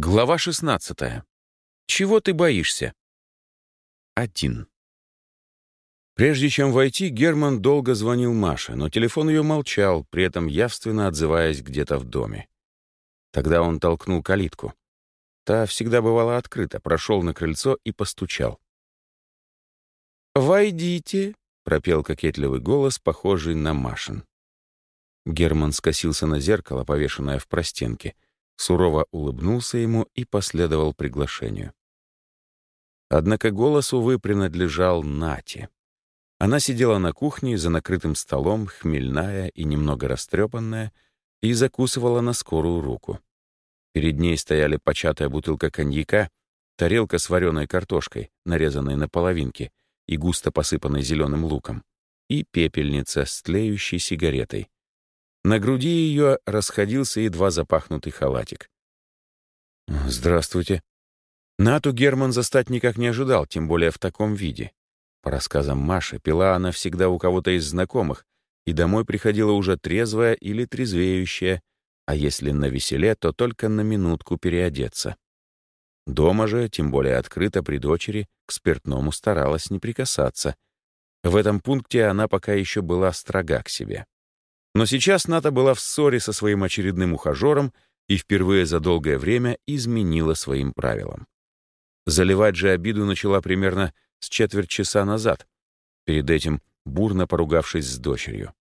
Глава 16. Чего ты боишься? Один. Прежде чем войти, Герман долго звонил Маше, но телефон ее молчал, при этом явственно отзываясь где-то в доме. Тогда он толкнул калитку. Та всегда бывала открыта, прошел на крыльцо и постучал. «Войдите», — пропел кокетливый голос, похожий на Машин. Герман скосился на зеркало, повешенное в простенке — сурово улыбнулся ему и последовал приглашению. Однако голос, увы, принадлежал Нате. Она сидела на кухне за накрытым столом, хмельная и немного растрепанная, и закусывала на скорую руку. Перед ней стояли початая бутылка коньяка, тарелка с вареной картошкой, нарезанной на половинки и густо посыпанной зеленым луком, и пепельница с тлеющей сигаретой. На груди ее расходился едва запахнутый халатик. «Здравствуйте». Нату Герман застать никак не ожидал, тем более в таком виде. По рассказам Маши, пила она всегда у кого-то из знакомых, и домой приходила уже трезвая или трезвеющая, а если на веселе, то только на минутку переодеться. Дома же, тем более открыто при дочери, к спиртному старалась не прикасаться. В этом пункте она пока еще была строга к себе. Но сейчас Ната была в ссоре со своим очередным ухажером и впервые за долгое время изменила своим правилам. Заливать же обиду начала примерно с четверть часа назад, перед этим бурно поругавшись с дочерью.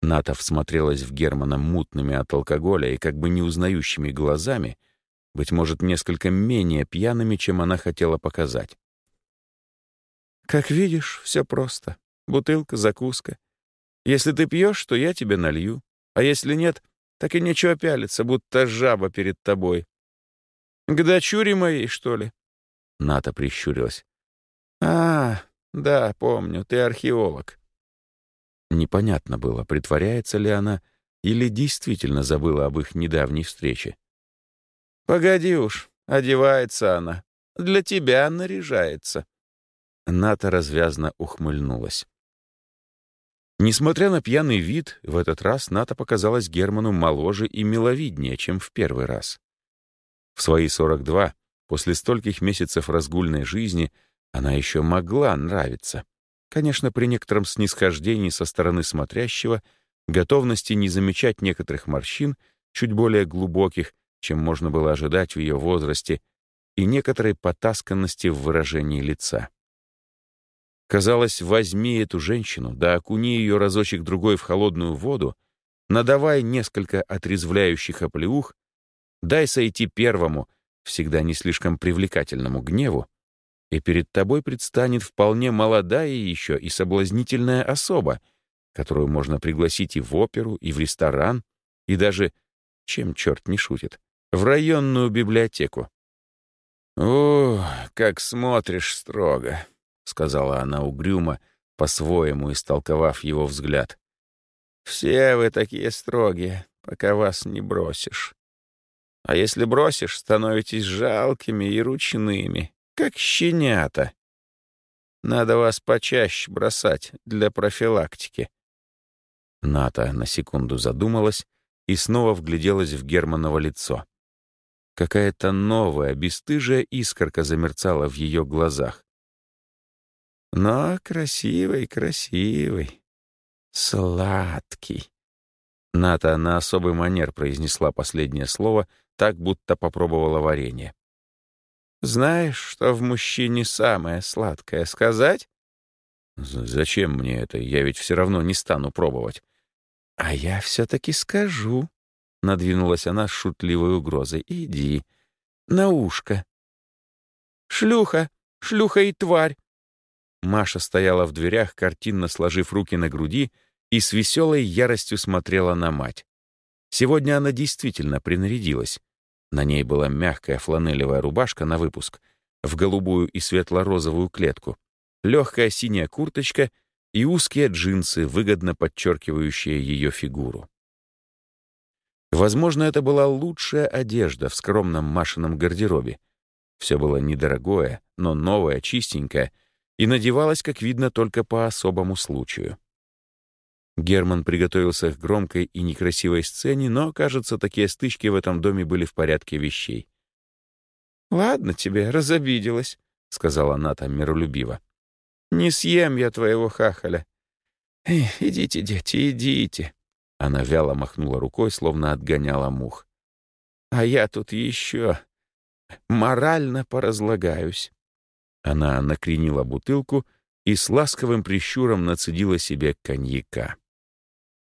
Ната всмотрелась в Германа мутными от алкоголя и как бы неузнающими глазами, быть может, несколько менее пьяными, чем она хотела показать. «Как видишь, все просто. Бутылка, закуска. Если ты пьешь, то я тебе налью. А если нет, так и нечего пялиться, будто жаба перед тобой. К дочуре моей, что ли?» Ната прищурилась. «А, да, помню, ты археолог». Непонятно было, притворяется ли она или действительно забыла об их недавней встрече. «Погоди уж, одевается она. Для тебя наряжается». Ната развязно ухмыльнулась. Несмотря на пьяный вид, в этот раз Ната показалась Герману моложе и миловиднее, чем в первый раз. В свои 42, после стольких месяцев разгульной жизни, она еще могла нравиться. Конечно, при некотором снисхождении со стороны смотрящего, готовности не замечать некоторых морщин, чуть более глубоких, чем можно было ожидать в ее возрасте, и некоторой потасканности в выражении лица. Казалось, возьми эту женщину, да окуни ее разочек-другой в холодную воду, надавай несколько отрезвляющих оплеух, дай сойти первому, всегда не слишком привлекательному гневу, и перед тобой предстанет вполне молодая еще и соблазнительная особа, которую можно пригласить и в оперу, и в ресторан, и даже, чем черт не шутит, в районную библиотеку. «О, как смотришь строго!» — сказала она угрюмо, по-своему истолковав его взгляд. «Все вы такие строгие, пока вас не бросишь. А если бросишь, становитесь жалкими и ручными, как щенята. Надо вас почаще бросать для профилактики». Ната на секунду задумалась и снова вгляделась в Германово лицо. Какая-то новая, бесстыжая искорка замерцала в ее глазах. Но красивый, красивый, сладкий. Ната на особый манер произнесла последнее слово, так будто попробовала варенье. «Знаешь, что в мужчине самое сладкое сказать?» «Зачем мне это? Я ведь все равно не стану пробовать». «А я все-таки скажу», — надвинулась она с шутливой угрозой. «Иди, на ушко». «Шлюха, шлюха и тварь, Маша стояла в дверях, картинно сложив руки на груди, и с веселой яростью смотрела на мать. Сегодня она действительно принарядилась. На ней была мягкая фланелевая рубашка на выпуск, в голубую и светло-розовую клетку, легкая синяя курточка и узкие джинсы, выгодно подчеркивающие ее фигуру. Возможно, это была лучшая одежда в скромном Машином гардеробе. Все было недорогое, но новое, чистенькое — и надевалась, как видно, только по особому случаю. Герман приготовился к громкой и некрасивой сцене, но, кажется, такие стычки в этом доме были в порядке вещей. «Ладно тебе, разобиделась», — сказала Ната миролюбиво. «Не съем я твоего хахаля. Эй, идите, дети, идите». Она вяло махнула рукой, словно отгоняла мух. «А я тут еще морально поразлагаюсь». Она накренила бутылку и с ласковым прищуром нацедила себе коньяка.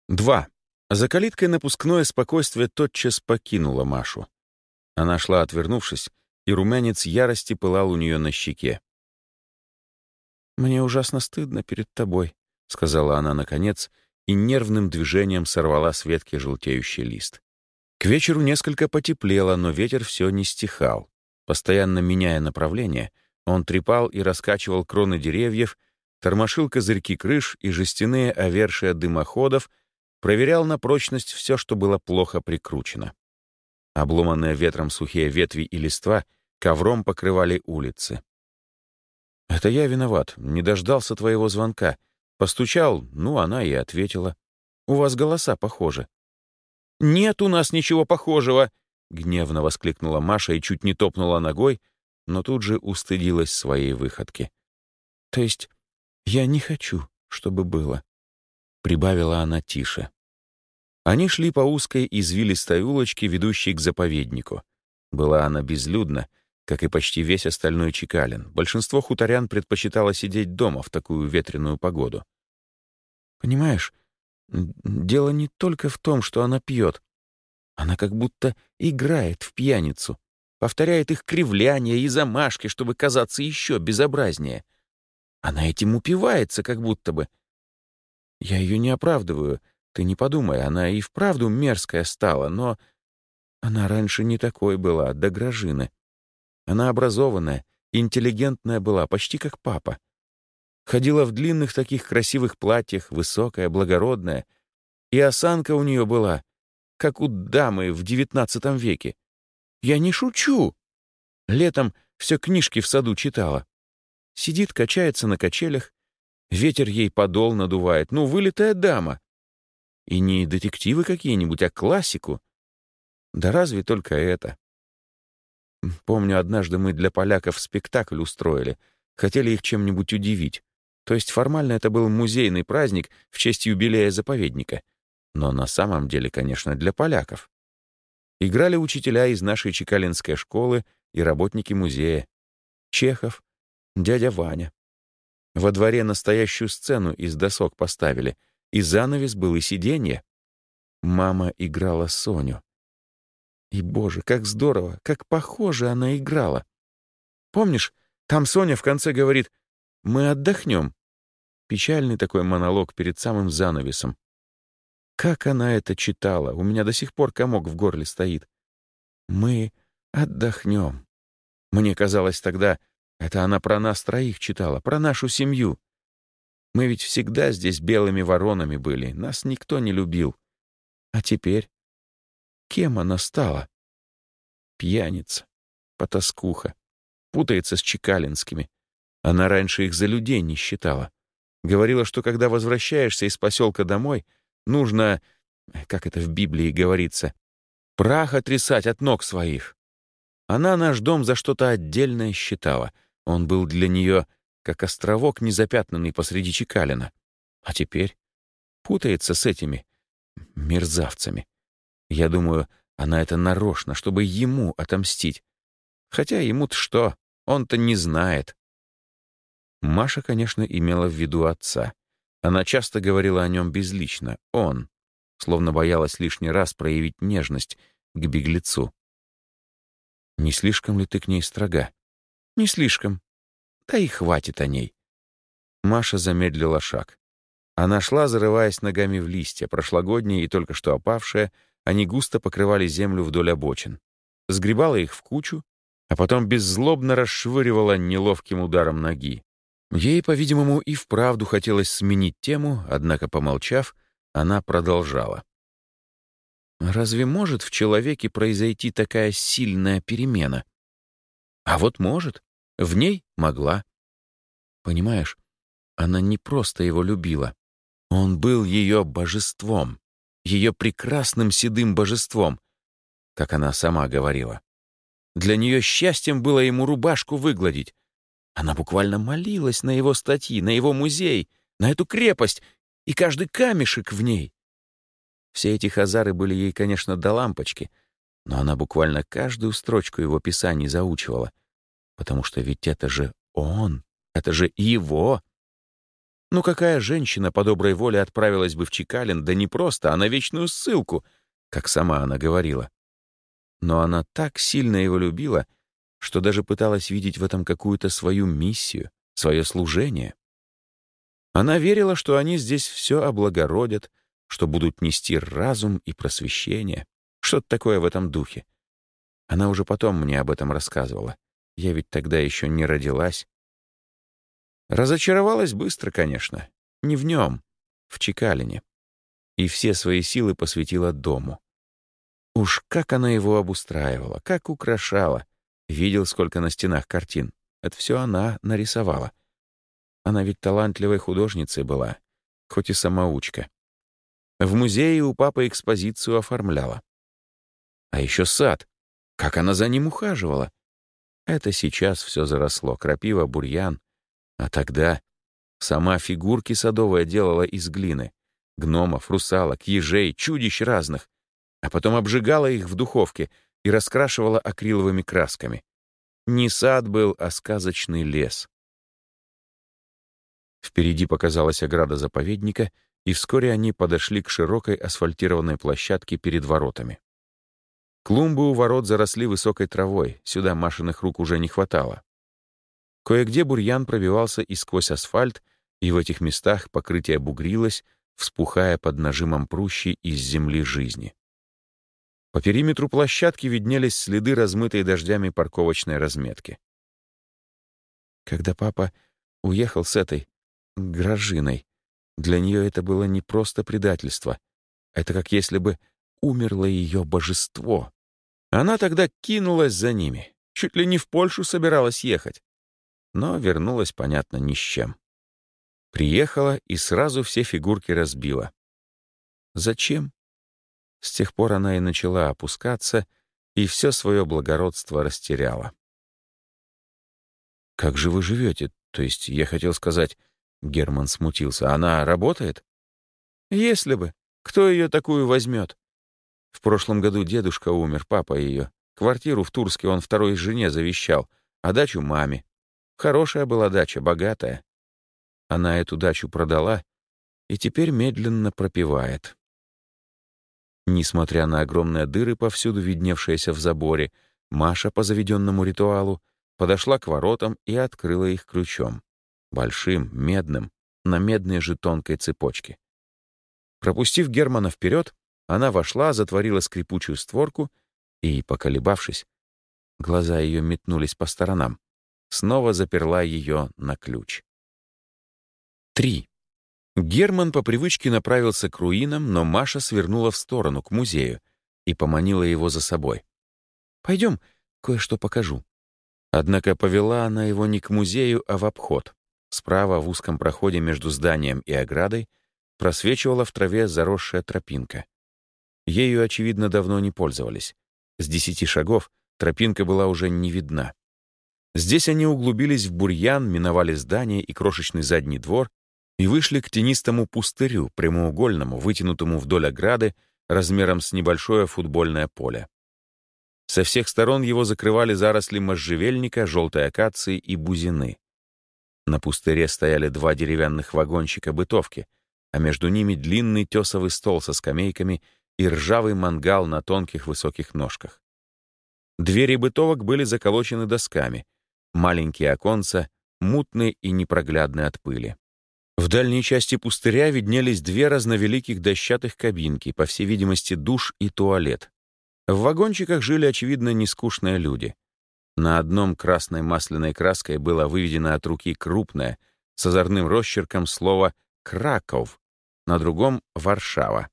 Два. За калиткой напускное спокойствие тотчас покинуло Машу. Она шла, отвернувшись, и румянец ярости пылал у нее на щеке. «Мне ужасно стыдно перед тобой», — сказала она наконец, и нервным движением сорвала с ветки желтеющий лист. К вечеру несколько потеплело, но ветер все не стихал. Постоянно меняя направление, он трепал и раскачивал кроны деревьев, тормошил козырьки крыш и жестяные овершия дымоходов, проверял на прочность все, что было плохо прикручено. Обломанные ветром сухие ветви и листва ковром покрывали улицы. «Это я виноват, не дождался твоего звонка. Постучал, ну, она и ответила. У вас голоса похожи». «Нет у нас ничего похожего!» — гневно воскликнула Маша и чуть не топнула ногой, но тут же устыдилась своей выходки. «То есть я не хочу, чтобы было», — прибавила она тише. Они шли по узкой извилистой улочке, ведущей к заповеднику. Была она безлюдна, как и почти весь остальной Чекалин. Большинство хуторян предпочитало сидеть дома в такую ветреную погоду. «Понимаешь, дело не только в том, что она пьет. Она как будто играет в пьяницу, повторяет их кривляния и замашки, чтобы казаться еще безобразнее. Она этим упивается, как будто бы. Я ее не оправдываю — ты не подумай, она и вправду мерзкая стала, но... Она раньше не такой была, до Грожины. Она образованная, интеллигентная была, почти как папа. Ходила в длинных таких красивых платьях, высокая, благородная. И осанка у нее была, как у дамы в девятнадцатом веке. Я не шучу. Летом все книжки в саду читала. Сидит, качается на качелях. Ветер ей подол надувает. Ну, вылитая дама. И не детективы какие-нибудь, а классику. Да разве только это. Помню, однажды мы для поляков спектакль устроили. Хотели их чем-нибудь удивить. То есть формально это был музейный праздник в честь юбилея заповедника. Но на самом деле, конечно, для поляков. Играли учителя из нашей Чекалинской школы и работники музея. Чехов, дядя Ваня. Во дворе настоящую сцену из досок поставили — и занавес был, и сиденье. Мама играла Соню. И, боже, как здорово, как похоже она играла. Помнишь, там Соня в конце говорит «Мы отдохнем». Печальный такой монолог перед самым занавесом. Как она это читала, у меня до сих пор комок в горле стоит. «Мы отдохнем». Мне казалось тогда, это она про нас троих читала, про нашу семью. Мы ведь всегда здесь белыми воронами были, нас никто не любил. А теперь? Кем она стала? Пьяница, потаскуха, путается с чекалинскими. Она раньше их за людей не считала. Говорила, что когда возвращаешься из поселка домой, нужно, как это в Библии говорится, прах отрисать от ног своих. Она наш дом за что-то отдельное считала. Он был для нее как островок, незапятнанный посреди Чекалина. А теперь путается с этими мерзавцами. Я думаю, она это нарочно, чтобы ему отомстить. Хотя ему-то что, он-то не знает. Маша, конечно, имела в виду отца. Она часто говорила о нем безлично, он, словно боялась лишний раз проявить нежность к беглецу. «Не слишком ли ты к ней строга?» «Не слишком. Да и хватит о ней. Маша замедлила шаг. Она шла, зарываясь ногами в листья, прошлогодние и только что опавшие, они густо покрывали землю вдоль обочин. Сгребала их в кучу, а потом беззлобно расшвыривала неловким ударом ноги. Ей, по-видимому, и вправду хотелось сменить тему, однако, помолчав, она продолжала. Разве может в человеке произойти такая сильная перемена? А вот может. В ней могла. Понимаешь, она не просто его любила. Он был ее божеством, ее прекрасным седым божеством, как она сама говорила. Для нее счастьем было ему рубашку выгладить. Она буквально молилась на его статьи, на его музей, на эту крепость и каждый камешек в ней. Все эти хазары были ей, конечно, до лампочки, но она буквально каждую строчку его писаний заучивала, потому что ведь это же он, это же его. Ну какая женщина по доброй воле отправилась бы в Чекалин, да не просто, а на вечную ссылку, как сама она говорила. Но она так сильно его любила, что даже пыталась видеть в этом какую-то свою миссию, свое служение. Она верила, что они здесь все облагородят, что будут нести разум и просвещение. Что-то такое в этом духе. Она уже потом мне об этом рассказывала. Я ведь тогда еще не родилась. Разочаровалась быстро, конечно. Не в нем, в Чекалине. И все свои силы посвятила дому. Уж как она его обустраивала, как украшала. Видел, сколько на стенах картин. Это все она нарисовала. Она ведь талантливой художницей была, хоть и самоучка. В музее у папы экспозицию оформляла. А еще сад. Как она за ним ухаживала. Это сейчас все заросло, крапива, бурьян. А тогда сама фигурки садовая делала из глины. Гномов, русалок, ежей, чудищ разных а потом обжигала их в духовке и раскрашивала акриловыми красками. Не сад был, а сказочный лес. Впереди показалась ограда заповедника, и вскоре они подошли к широкой асфальтированной площадке перед воротами. Клумбы у ворот заросли высокой травой, сюда Машиных рук уже не хватало. Кое-где бурьян пробивался и сквозь асфальт, и в этих местах покрытие бугрилось, вспухая под нажимом прущей из земли жизни. По периметру площадки виднелись следы размытой дождями парковочной разметки. Когда папа уехал с этой гражиной, для нее это было не просто предательство. Это как если бы умерло ее божество. Она тогда кинулась за ними, чуть ли не в Польшу собиралась ехать. Но вернулась, понятно, ни с чем. Приехала и сразу все фигурки разбила. Зачем? С тех пор она и начала опускаться, и все свое благородство растеряла. «Как же вы живете? То есть, я хотел сказать...» Герман смутился. «Она работает?» «Если бы. Кто ее такую возьмет?» В прошлом году дедушка умер, папа ее. Квартиру в Турске он второй жене завещал, а дачу маме. Хорошая была дача, богатая. Она эту дачу продала и теперь медленно пропивает. Несмотря на огромные дыры, повсюду видневшиеся в заборе, Маша по заведенному ритуалу подошла к воротам и открыла их ключом. Большим, медным, на медной же тонкой цепочке. Пропустив Германа вперед, она вошла, затворила скрипучую створку и, поколебавшись, глаза ее метнулись по сторонам, снова заперла ее на ключ. Три. Герман по привычке направился к руинам, но Маша свернула в сторону, к музею, и поманила его за собой. «Пойдем, кое-что покажу». Однако повела она его не к музею, а в обход. Справа, в узком проходе между зданием и оградой, просвечивала в траве заросшая тропинка. Ею, очевидно, давно не пользовались. С десяти шагов тропинка была уже не видна. Здесь они углубились в бурьян, миновали здание и крошечный задний двор, и вышли к тенистому пустырю, прямоугольному, вытянутому вдоль ограды, размером с небольшое футбольное поле. Со всех сторон его закрывали заросли можжевельника, желтой акации и бузины. На пустыре стояли два деревянных вагончика бытовки, а между ними длинный тесовый стол со скамейками и ржавый мангал на тонких высоких ножках. Двери бытовок были заколочены досками, маленькие оконца, мутные и непроглядные от пыли. В дальней части пустыря виднелись две разновеликих дощатых кабинки, по всей видимости, душ и туалет. В вагончиках жили, очевидно, нескучные люди. На одном красной масляной краской было выведено от руки крупное, с озорным росчерком слово «Краков», на другом — «Варшава».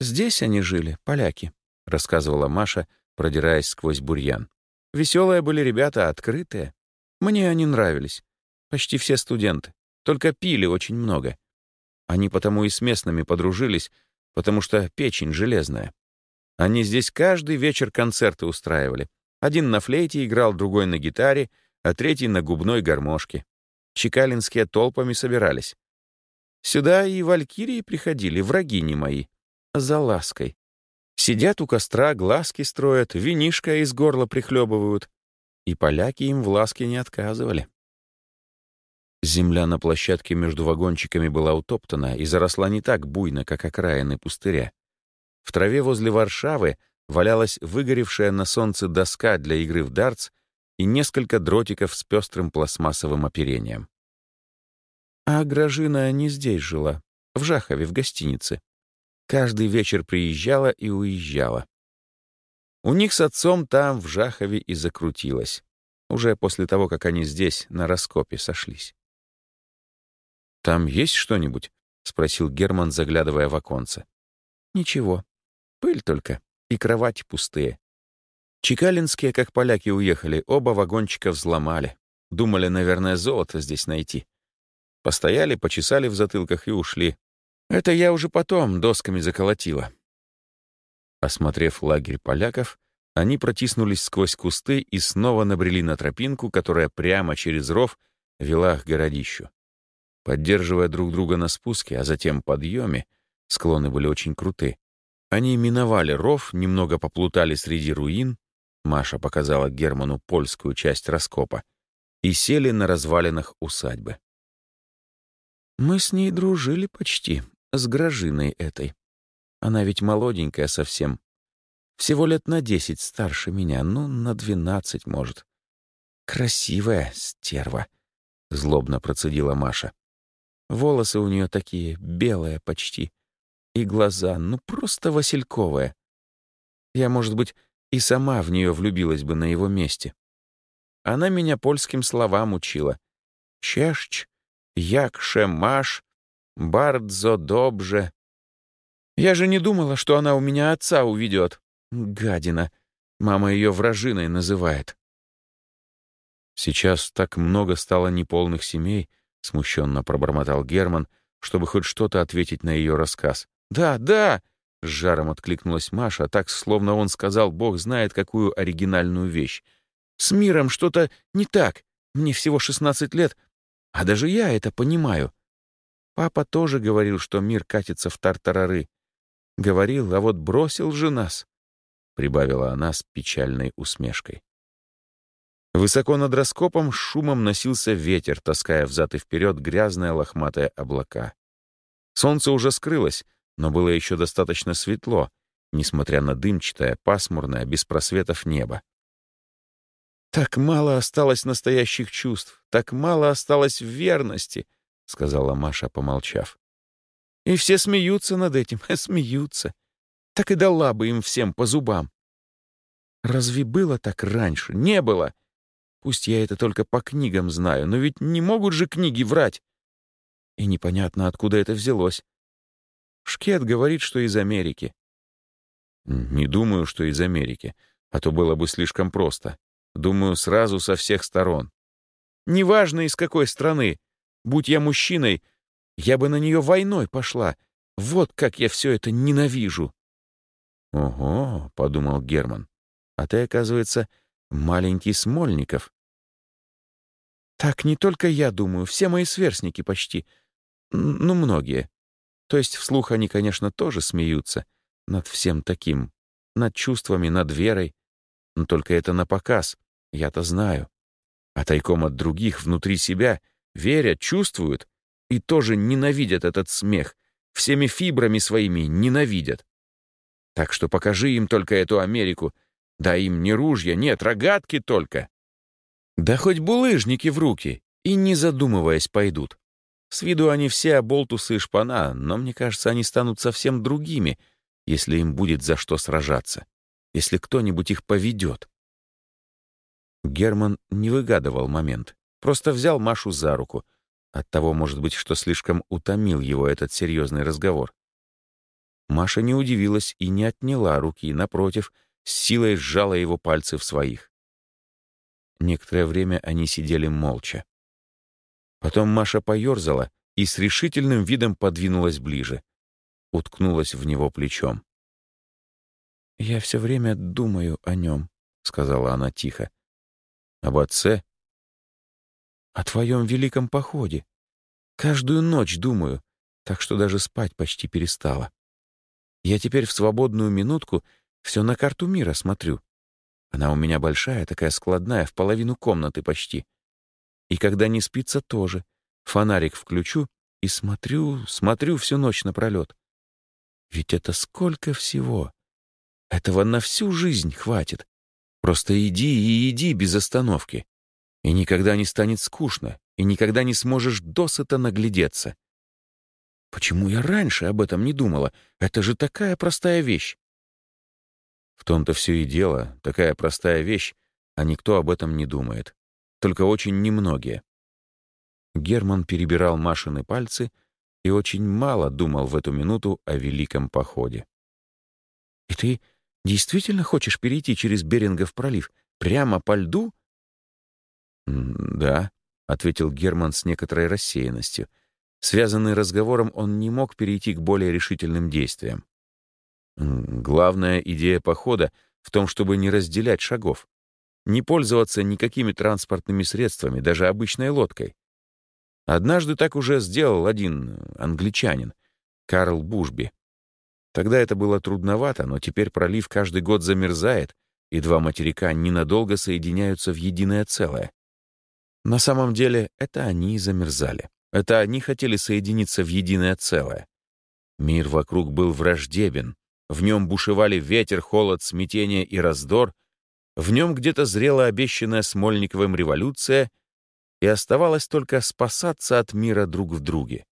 «Здесь они жили, поляки», — рассказывала Маша, продираясь сквозь бурьян. «Веселые были ребята, открытые. Мне они нравились. Почти все студенты. Только пили очень много. Они потому и с местными подружились, потому что печень железная. Они здесь каждый вечер концерты устраивали, Один на флейте играл, другой на гитаре, а третий на губной гармошке. Чекалинские толпами собирались. Сюда и валькирии приходили, враги не мои, за лаской. Сидят у костра, глазки строят, винишко из горла прихлебывают. И поляки им в ласке не отказывали. Земля на площадке между вагончиками была утоптана и заросла не так буйно, как окраины пустыря. В траве возле Варшавы валялась выгоревшая на солнце доска для игры в дартс и несколько дротиков с пестрым пластмассовым оперением. А Гражина не здесь жила, в Жахове, в гостинице. Каждый вечер приезжала и уезжала. У них с отцом там, в Жахове, и закрутилось. Уже после того, как они здесь, на раскопе, сошлись. «Там есть что-нибудь?» — спросил Герман, заглядывая в оконце. «Ничего. Пыль только. И кровати пустые. Чекалинские, как поляки уехали, оба вагончика взломали. Думали, наверное, золото здесь найти. Постояли, почесали в затылках и ушли. Это я уже потом досками заколотила. Осмотрев лагерь поляков, они протиснулись сквозь кусты и снова набрели на тропинку, которая прямо через ров вела к городищу. Поддерживая друг друга на спуске, а затем подъеме, склоны были очень круты, они миновали ров, немного поплутали среди руин, Маша показала Герману польскую часть раскопа, и сели на развалинах усадьбы. «Мы с ней дружили почти, с Грожиной этой», она ведь молоденькая совсем. Всего лет на десять старше меня, ну, на двенадцать, может. Красивая стерва, — злобно процедила Маша. Волосы у нее такие, белые почти. И глаза, ну, просто васильковые. Я, может быть, и сама в нее влюбилась бы на его месте. Она меня польским словам учила. Чешч, якше маш, бардзо добже, я же не думала, что она у меня отца уведет. Гадина. Мама ее вражиной называет. Сейчас так много стало неполных семей, смущенно пробормотал Герман, чтобы хоть что-то ответить на ее рассказ. «Да, да!» — с жаром откликнулась Маша, так, словно он сказал, Бог знает, какую оригинальную вещь. «С миром что-то не так. Мне всего 16 лет, а даже я это понимаю. Папа тоже говорил, что мир катится в тартарары. Говорил, а вот бросил же нас, — прибавила она с печальной усмешкой. Высоко над раскопом шумом носился ветер, таская взад и вперед грязные лохматые облака. Солнце уже скрылось, но было еще достаточно светло, несмотря на дымчатое, пасмурное, без просветов небо. «Так мало осталось настоящих чувств, так мало осталось верности», — сказала Маша, помолчав. И все смеются над этим, смеются. Так и дала бы им всем по зубам. Разве было так раньше? Не было. Пусть я это только по книгам знаю, но ведь не могут же книги врать. И непонятно, откуда это взялось. Шкет говорит, что из Америки. Не думаю, что из Америки, а то было бы слишком просто. Думаю, сразу со всех сторон. Неважно, из какой страны. Будь я мужчиной, я бы на нее войной пошла. Вот как я все это ненавижу. «Ого», — подумал Герман, — «а ты, оказывается, маленький Смольников». «Так не только я думаю, все мои сверстники почти. Ну, многие. То есть вслух они, конечно, тоже смеются над всем таким, над чувствами, над верой. Но только это на показ, я-то знаю. А тайком от других, внутри себя, верят, чувствуют, и тоже ненавидят этот смех, всеми фибрами своими ненавидят. Так что покажи им только эту Америку, да им не ружья, нет, рогатки только. Да хоть булыжники в руки, и не задумываясь пойдут. С виду они все оболтусы и шпана, но мне кажется, они станут совсем другими, если им будет за что сражаться, если кто-нибудь их поведет. Герман не выгадывал момент, просто взял Машу за руку, Оттого, может быть, что слишком утомил его этот серьезный разговор. Маша не удивилась и не отняла руки, напротив, с силой сжала его пальцы в своих. Некоторое время они сидели молча. Потом Маша поерзала и с решительным видом подвинулась ближе, уткнулась в него плечом. «Я все время думаю о нем», сказала она тихо. «Об отце?» «О твоем великом походе. Каждую ночь думаю, так что даже спать почти перестала. Я теперь в свободную минутку все на карту мира смотрю. Она у меня большая, такая складная, в половину комнаты почти. И когда не спится, тоже. Фонарик включу и смотрю, смотрю всю ночь напролет. Ведь это сколько всего. Этого на всю жизнь хватит. Просто иди и иди без остановки. И никогда не станет скучно, и никогда не сможешь досыта наглядеться. Почему я раньше об этом не думала? Это же такая простая вещь. В том-то все и дело, такая простая вещь, а никто об этом не думает. Только очень немногие. Герман перебирал Машины пальцы и очень мало думал в эту минуту о великом походе. «И ты действительно хочешь перейти через Берингов пролив? Прямо по льду?» «Да», — ответил Герман с некоторой рассеянностью. Связанный разговором, он не мог перейти к более решительным действиям. «Главная идея похода в том, чтобы не разделять шагов, не пользоваться никакими транспортными средствами, даже обычной лодкой. Однажды так уже сделал один англичанин, Карл Бушби. Тогда это было трудновато, но теперь пролив каждый год замерзает, и два материка ненадолго соединяются в единое целое. На самом деле это они и замерзали. Это они хотели соединиться в единое целое. Мир вокруг был враждебен. В нем бушевали ветер, холод, смятение и раздор. В нем где-то зрела обещанная Смольниковым революция — и оставалось только спасаться от мира друг в друге.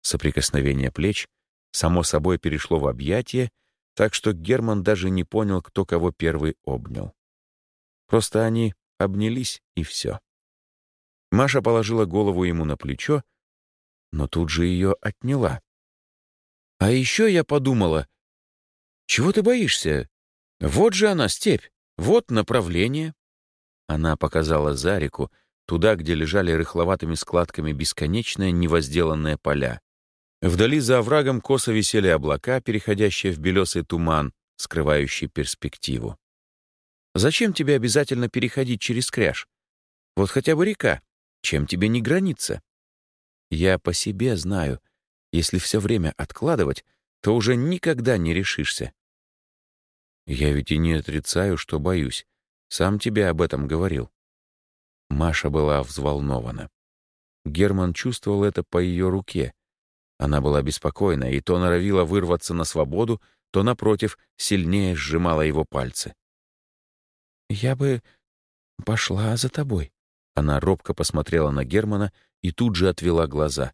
Соприкосновение плеч само собой перешло в объятие, так что Герман даже не понял, кто кого первый обнял. Просто они обнялись, и все. Маша положила голову ему на плечо, но тут же ее отняла. «А еще я подумала, чего ты боишься? Вот же она, степь, вот направление». Она показала за реку, туда, где лежали рыхловатыми складками бесконечные невозделанные поля. Вдали за оврагом косо висели облака, переходящие в белесый туман, скрывающий перспективу. «Зачем тебе обязательно переходить через кряж? Вот хотя бы река. Чем тебе не граница?» «Я по себе знаю. Если все время откладывать, то уже никогда не решишься». «Я ведь и не отрицаю, что боюсь. Сам тебе об этом говорил». Маша была взволнована. Герман чувствовал это по ее руке. Она была беспокойна и то норовила вырваться на свободу, то, напротив, сильнее сжимала его пальцы. «Я бы пошла за тобой». Она робко посмотрела на Германа и тут же отвела глаза.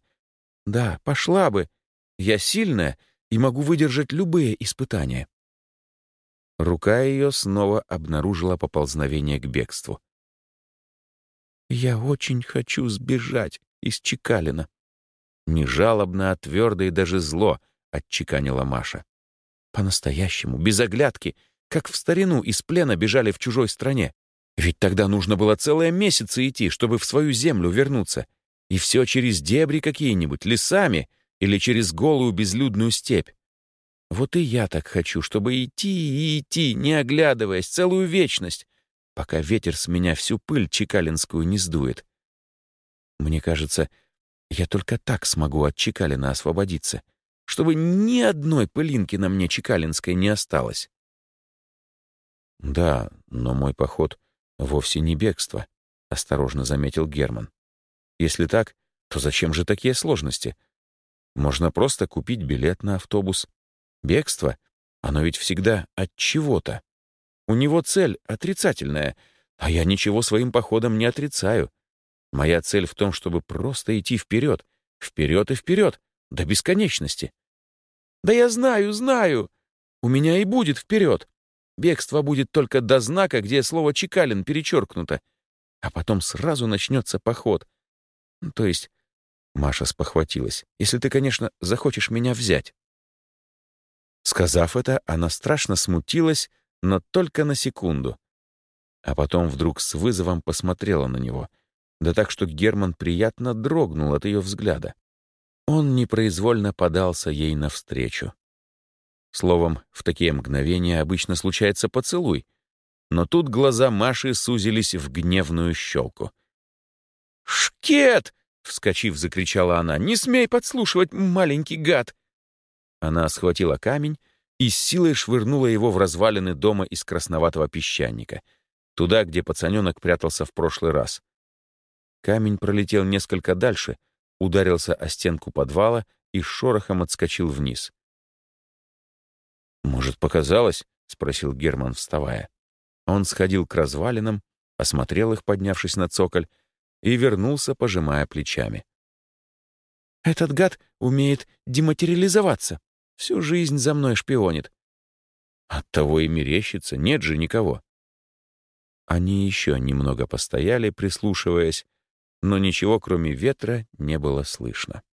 «Да, пошла бы. Я сильная и могу выдержать любые испытания». Рука ее снова обнаружила поползновение к бегству. «Я очень хочу сбежать из Чекалина». Не жалобно, а твердо и даже зло отчеканила Маша. По-настоящему, без оглядки, как в старину из плена бежали в чужой стране. Ведь тогда нужно было целые месяцы идти, чтобы в свою землю вернуться. И все через дебри какие-нибудь, лесами или через голую безлюдную степь. Вот и я так хочу, чтобы идти и идти, не оглядываясь, целую вечность, пока ветер с меня всю пыль чекалинскую не сдует. Мне кажется, я только так смогу от Чекалина освободиться, чтобы ни одной пылинки на мне чекалинской не осталось. «Да, но мой поход вовсе не бегство», — осторожно заметил Герман. «Если так, то зачем же такие сложности? Можно просто купить билет на автобус, Бегство, оно ведь всегда от чего-то. У него цель отрицательная, а я ничего своим походом не отрицаю. Моя цель в том, чтобы просто идти вперед, вперед и вперед, до бесконечности. Да я знаю, знаю. У меня и будет вперед. Бегство будет только до знака, где слово «чекалин» перечеркнуто. А потом сразу начнется поход. То есть, Маша спохватилась, если ты, конечно, захочешь меня взять. Сказав это, она страшно смутилась, но только на секунду. А потом вдруг с вызовом посмотрела на него, да так, что Герман приятно дрогнул от ее взгляда. Он непроизвольно подался ей навстречу. Словом, в такие мгновения обычно случается поцелуй. Но тут глаза Маши сузились в гневную щелку. «Шкет!» — вскочив, закричала она. «Не смей подслушивать, маленький гад!» Она схватила камень и с силой швырнула его в развалины дома из красноватого песчаника, туда, где пацаненок прятался в прошлый раз. Камень пролетел несколько дальше, ударился о стенку подвала и шорохом отскочил вниз. «Может, показалось?» — спросил Герман, вставая. Он сходил к развалинам, осмотрел их, поднявшись на цоколь, и вернулся, пожимая плечами. «Этот гад умеет дематериализоваться. Всю жизнь за мной шпионит». «Оттого и мерещится, нет же никого». Они еще немного постояли, прислушиваясь, но ничего, кроме ветра, не было слышно.